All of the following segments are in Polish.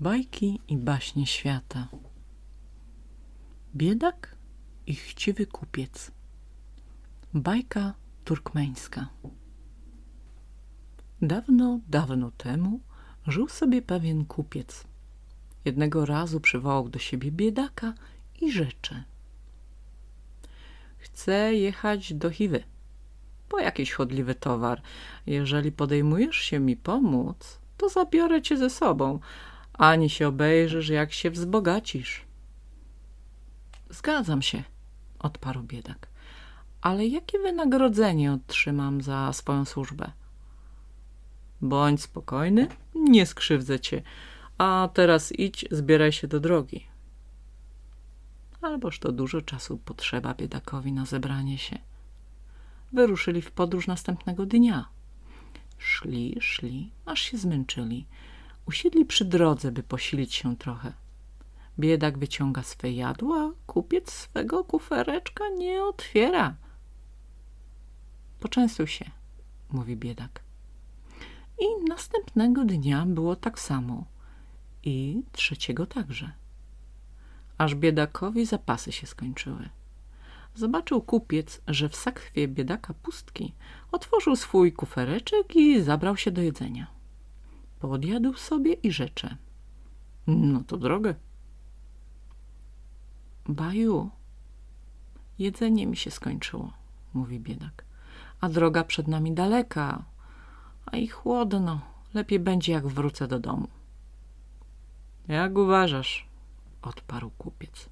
Bajki i baśnie świata. Biedak i chciwy kupiec. Bajka turkmeńska. Dawno, dawno temu żył sobie pewien kupiec. Jednego razu przywołał do siebie biedaka i rzecze. Chcę jechać do Chiwy po jakiś chodliwy towar. Jeżeli podejmujesz się mi pomóc, to zabiorę cię ze sobą, ani się obejrzysz, jak się wzbogacisz. Zgadzam się, odparł biedak. Ale jakie wynagrodzenie otrzymam za swoją służbę? Bądź spokojny, nie skrzywdzę cię. A teraz idź, zbieraj się do drogi. Alboż to dużo czasu potrzeba biedakowi na zebranie się. Wyruszyli w podróż następnego dnia. Szli, szli, aż się zmęczyli. Usiedli przy drodze, by posilić się trochę. Biedak wyciąga swe jadła, kupiec swego kufereczka nie otwiera. Poczęstuj się, mówi biedak. I następnego dnia było tak samo. I trzeciego także. Aż biedakowi zapasy się skończyły. Zobaczył kupiec, że w sakwie biedaka pustki, otworzył swój kufereczek i zabrał się do jedzenia. Podjadł sobie i rzecze. No to drogę. Baju, jedzenie mi się skończyło, mówi biedak. A droga przed nami daleka, a i chłodno. Lepiej będzie, jak wrócę do domu. Jak uważasz? odparł kupiec.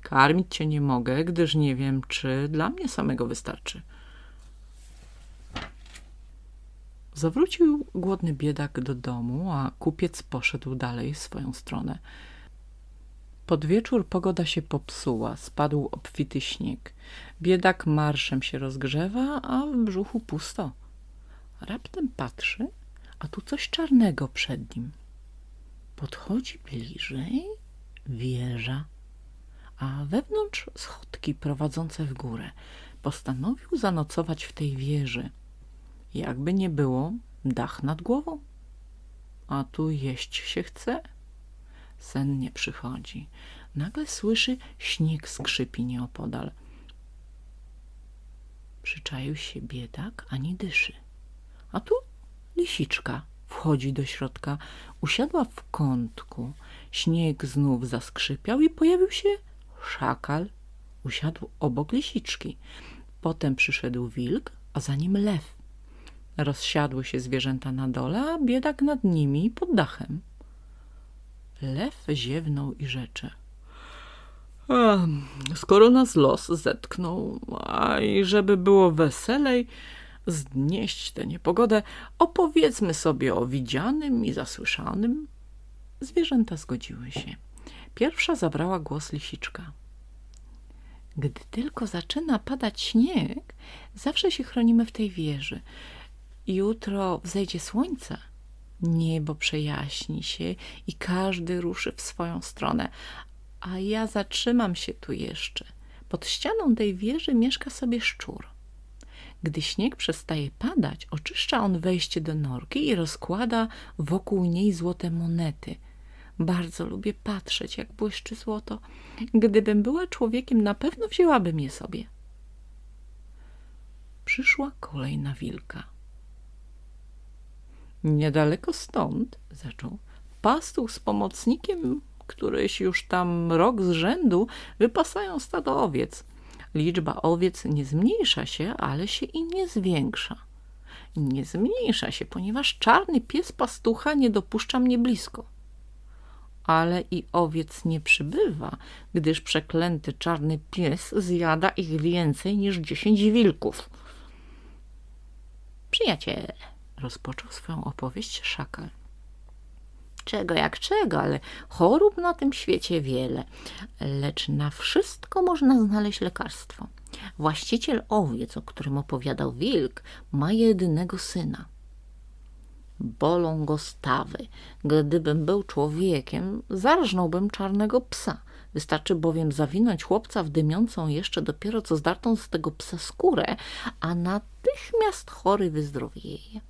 Karmić cię nie mogę, gdyż nie wiem, czy dla mnie samego wystarczy. Zawrócił głodny biedak do domu, a kupiec poszedł dalej swoją stronę. Pod wieczór pogoda się popsuła, spadł obfity śnieg. Biedak marszem się rozgrzewa, a w brzuchu pusto. Raptem patrzy, a tu coś czarnego przed nim. Podchodzi bliżej, wieża a wewnątrz schodki prowadzące w górę. Postanowił zanocować w tej wieży. Jakby nie było, dach nad głową. A tu jeść się chce. Sen nie przychodzi. Nagle słyszy śnieg skrzypi nieopodal. Przyczaił się biedak, ani dyszy. A tu lisiczka wchodzi do środka. Usiadła w kątku. Śnieg znów zaskrzypiał i pojawił się szakal usiadł obok lisiczki. Potem przyszedł wilk, a za nim lew. Rozsiadły się zwierzęta na dole, a biedak nad nimi pod dachem. Lew ziewnął i rzecze. skoro nas los zetknął, a i żeby było weselej, znieść tę niepogodę, opowiedzmy sobie o widzianym i zasłyszanym. Zwierzęta zgodziły się. Pierwsza zabrała głos lisiczka. Gdy tylko zaczyna padać śnieg, zawsze się chronimy w tej wieży. Jutro wzejdzie słońce, niebo przejaśni się i każdy ruszy w swoją stronę, a ja zatrzymam się tu jeszcze. Pod ścianą tej wieży mieszka sobie szczur. Gdy śnieg przestaje padać, oczyszcza on wejście do norki i rozkłada wokół niej złote monety – bardzo lubię patrzeć, jak błyszczy złoto. Gdybym była człowiekiem, na pewno wzięłabym je sobie. Przyszła kolej na wilka. Niedaleko stąd, zaczął, pastuch z pomocnikiem, któryś już tam rok z rzędu, wypasają stado owiec. Liczba owiec nie zmniejsza się, ale się i nie zwiększa. Nie zmniejsza się, ponieważ czarny pies pastucha nie dopuszcza mnie blisko ale i owiec nie przybywa, gdyż przeklęty czarny pies zjada ich więcej niż dziesięć wilków. Przyjaciele, rozpoczął swoją opowieść szakal. Czego jak czego, ale chorób na tym świecie wiele, lecz na wszystko można znaleźć lekarstwo. Właściciel owiec, o którym opowiadał wilk, ma jedynego syna – bolą go stawy. Gdybym był człowiekiem, zarżnąłbym czarnego psa. Wystarczy bowiem zawinąć chłopca w dymiącą jeszcze dopiero co zdartą z tego psa skórę, a natychmiast chory wyzdrowieje.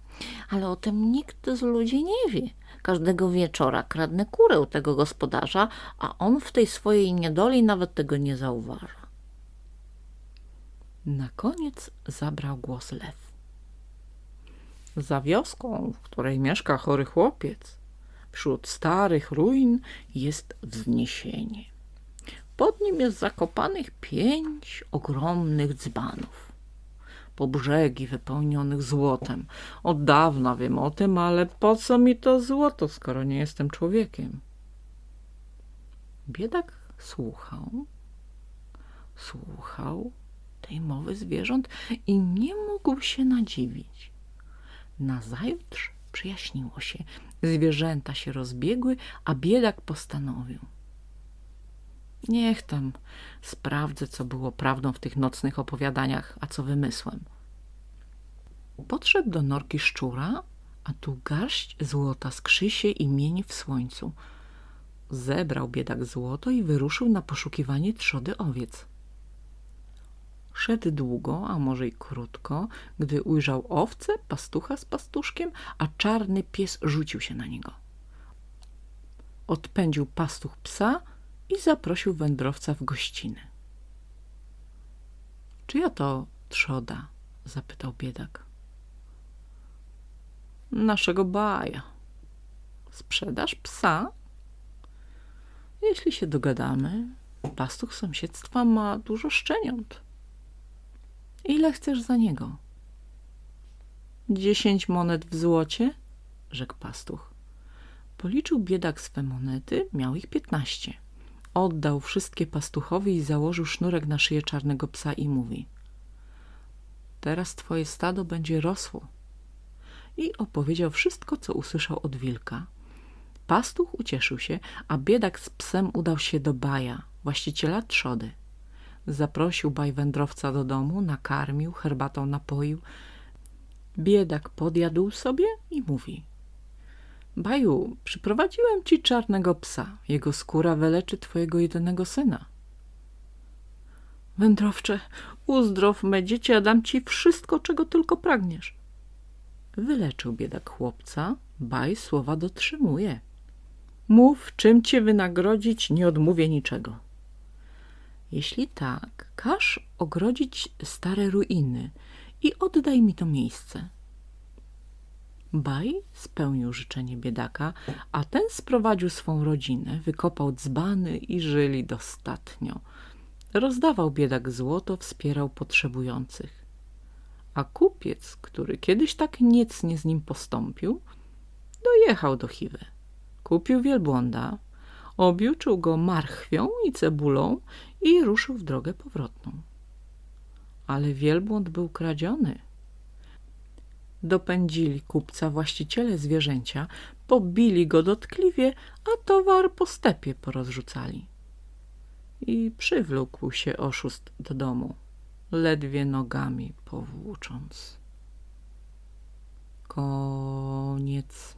Ale o tym nikt z ludzi nie wie. Każdego wieczora kradnę kurę tego gospodarza, a on w tej swojej niedoli nawet tego nie zauważa. Na koniec zabrał głos lew. Za wioską, w której mieszka chory chłopiec, wśród starych ruin jest wzniesienie. Pod nim jest zakopanych pięć ogromnych dzbanów, po brzegi wypełnionych złotem. Od dawna wiem o tym, ale po co mi to złoto, skoro nie jestem człowiekiem? Biedak słuchał, słuchał tej mowy zwierząt i nie mógł się nadziwić. Nazajutrz przyjaśniło się, zwierzęta się rozbiegły, a biedak postanowił. Niech tam sprawdzę, co było prawdą w tych nocnych opowiadaniach, a co wymysłem. Podszedł do norki szczura, a tu garść złota skrzy się i mieni w słońcu. Zebrał biedak złoto i wyruszył na poszukiwanie trzody owiec. Szedł długo, a może i krótko, gdy ujrzał owce, pastucha z pastuszkiem, a czarny pies rzucił się na niego. Odpędził pastuch psa i zaprosił wędrowca w gościny. – Czyja to trzoda? – zapytał biedak. – Naszego baja. – Sprzedasz psa? – Jeśli się dogadamy, pastuch sąsiedztwa ma dużo szczeniąt. – Ile chcesz za niego? – Dziesięć monet w złocie – rzekł pastuch. Policzył biedak swe monety, miał ich piętnaście – oddał wszystkie pastuchowi i założył sznurek na szyję czarnego psa i mówi teraz twoje stado będzie rosło. I opowiedział wszystko, co usłyszał od wilka. Pastuch ucieszył się, a biedak z psem udał się do Baja, właściciela trzody. Zaprosił Baj wędrowca do domu, nakarmił, herbatą napoił. Biedak podjadł sobie i mówi – Baju, przyprowadziłem ci czarnego psa. Jego skóra wyleczy twojego jedynego syna. Wędrowcze, uzdrow me dzieci, a dam ci wszystko, czego tylko pragniesz. Wyleczył biedak chłopca, Baj słowa dotrzymuje. Mów, czym cię wynagrodzić, nie odmówię niczego. Jeśli tak, każ ogrodzić stare ruiny i oddaj mi to miejsce. Baj spełnił życzenie biedaka, a ten sprowadził swą rodzinę, wykopał dzbany i żyli dostatnio. Rozdawał biedak złoto, wspierał potrzebujących. A kupiec, który kiedyś tak niecnie z nim postąpił, dojechał do Chiwy. Kupił wielbłąda, obiuczył go marchwią i cebulą i ruszył w drogę powrotną. Ale wielbłąd był kradziony – dopędzili kupca właściciele zwierzęcia, pobili go dotkliwie, a towar po stepie porozrzucali. I przywlókł się oszust do domu, ledwie nogami powłócząc. Koniec.